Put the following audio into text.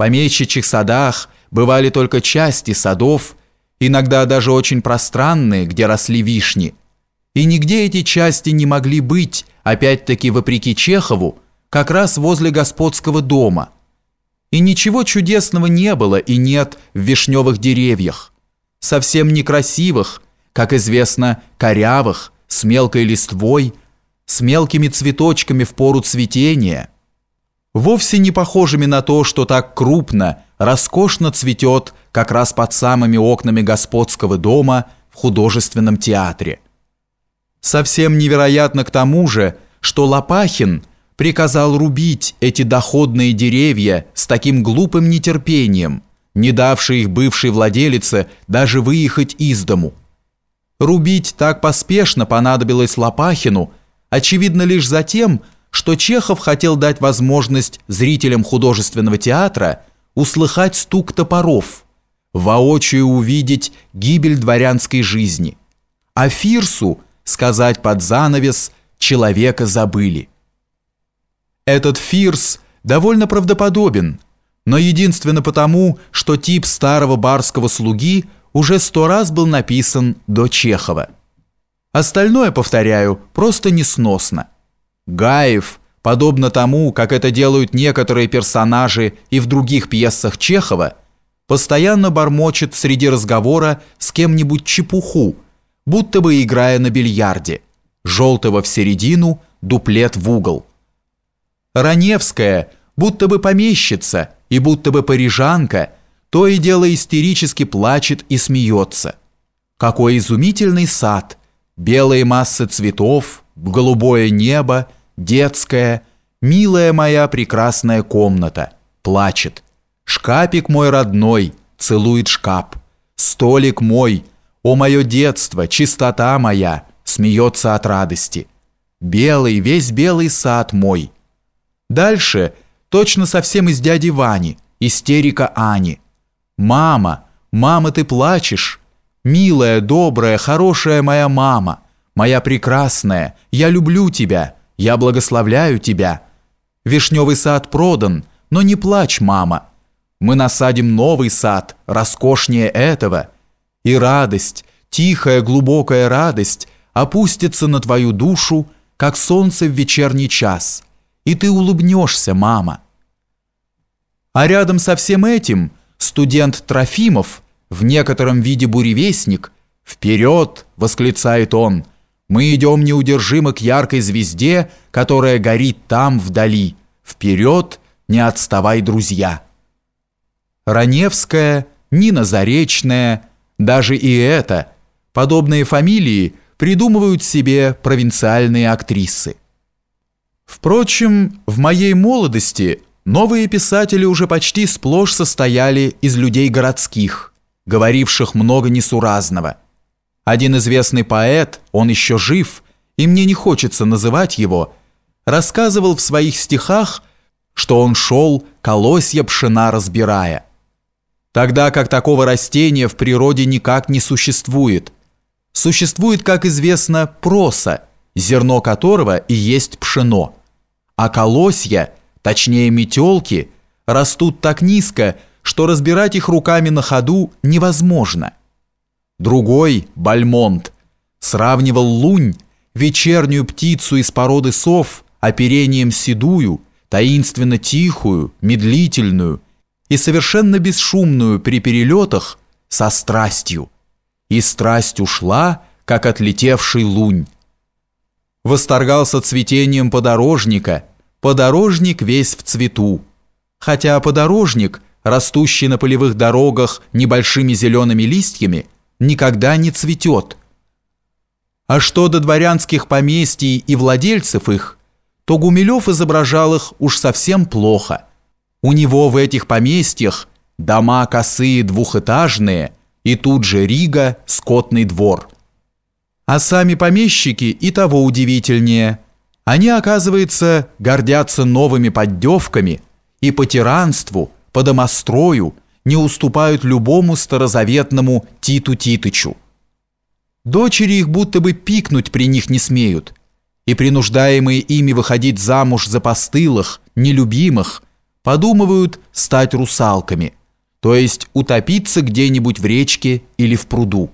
помещичьих садах бывали только части садов, иногда даже очень пространные, где росли вишни. И нигде эти части не могли быть, опять-таки вопреки Чехову, как раз возле господского дома. И ничего чудесного не было и нет в вишневых деревьях. Совсем некрасивых, как известно, корявых, с мелкой листвой, с мелкими цветочками в пору цветения, вовсе не похожими на то, что так крупно, роскошно цветет как раз под самыми окнами господского дома в художественном театре. Совсем невероятно к тому же, что Лопахин приказал рубить эти доходные деревья с таким глупым нетерпением, не давший их бывшей владелице даже выехать из дому. Рубить так поспешно понадобилось Лопахину, очевидно лишь за тем, что Чехов хотел дать возможность зрителям художественного театра услыхать стук топоров, воочию увидеть гибель дворянской жизни, а Фирсу сказать под занавес «человека забыли». Этот Фирс довольно правдоподобен, но единственно потому, что тип старого барского слуги уже сто раз был написан до Чехова. Остальное, повторяю, просто несносно. Гаев, подобно тому, как это делают некоторые персонажи и в других пьесах Чехова, постоянно бормочет среди разговора с кем-нибудь чепуху, будто бы играя на бильярде, желтого в середину, дуплет в угол. Раневская, будто бы помещица и будто бы парижанка, то и дело истерически плачет и смеется. Какой изумительный сад! белые массы цветов, голубое небо, детская, милая моя прекрасная комната, плачет. Шкапик мой родной, целует шкаф. Столик мой, о мое детство, чистота моя, смеется от радости. Белый, весь белый сад мой. Дальше точно совсем из дяди Вани, истерика Ани. «Мама, мама, ты плачешь?» Милая, добрая, хорошая моя мама, моя прекрасная, я люблю тебя, я благословляю тебя. Вишневый сад продан, но не плачь, мама. Мы насадим новый сад, роскошнее этого. И радость, тихая, глубокая радость опустится на твою душу, как солнце в вечерний час. И ты улыбнешься, мама. А рядом со всем этим студент Трофимов – в некотором виде буревестник, «Вперед!» — восклицает он. «Мы идем неудержимо к яркой звезде, которая горит там, вдали. Вперед! Не отставай, друзья!» Раневская, Нина Заречная, даже и это, подобные фамилии придумывают себе провинциальные актрисы. Впрочем, в моей молодости новые писатели уже почти сплошь состояли из людей городских, говоривших много несуразного. Один известный поэт, он еще жив, и мне не хочется называть его, рассказывал в своих стихах, что он шел, колосья пшена разбирая. Тогда как такого растения в природе никак не существует. Существует, как известно, проса, зерно которого и есть пшено. А колосья, точнее метелки, растут так низко, что разбирать их руками на ходу невозможно. Другой, Бальмонт, сравнивал лунь, вечернюю птицу из породы сов, оперением седую, таинственно тихую, медлительную и совершенно бесшумную при перелетах со страстью. И страсть ушла, как отлетевший лунь. Восторгался цветением подорожника, подорожник весь в цвету. Хотя подорожник – растущий на полевых дорогах небольшими зелеными листьями, никогда не цветет. А что до дворянских поместий и владельцев их, то Гумилев изображал их уж совсем плохо. У него в этих поместьях дома косые двухэтажные и тут же Рига, скотный двор. А сами помещики и того удивительнее. Они, оказывается, гордятся новыми поддевками и по тиранству – по домострою не уступают любому старозаветному Титу Титычу. Дочери их будто бы пикнуть при них не смеют, и принуждаемые ими выходить замуж за постылых, нелюбимых, подумывают стать русалками, то есть утопиться где-нибудь в речке или в пруду.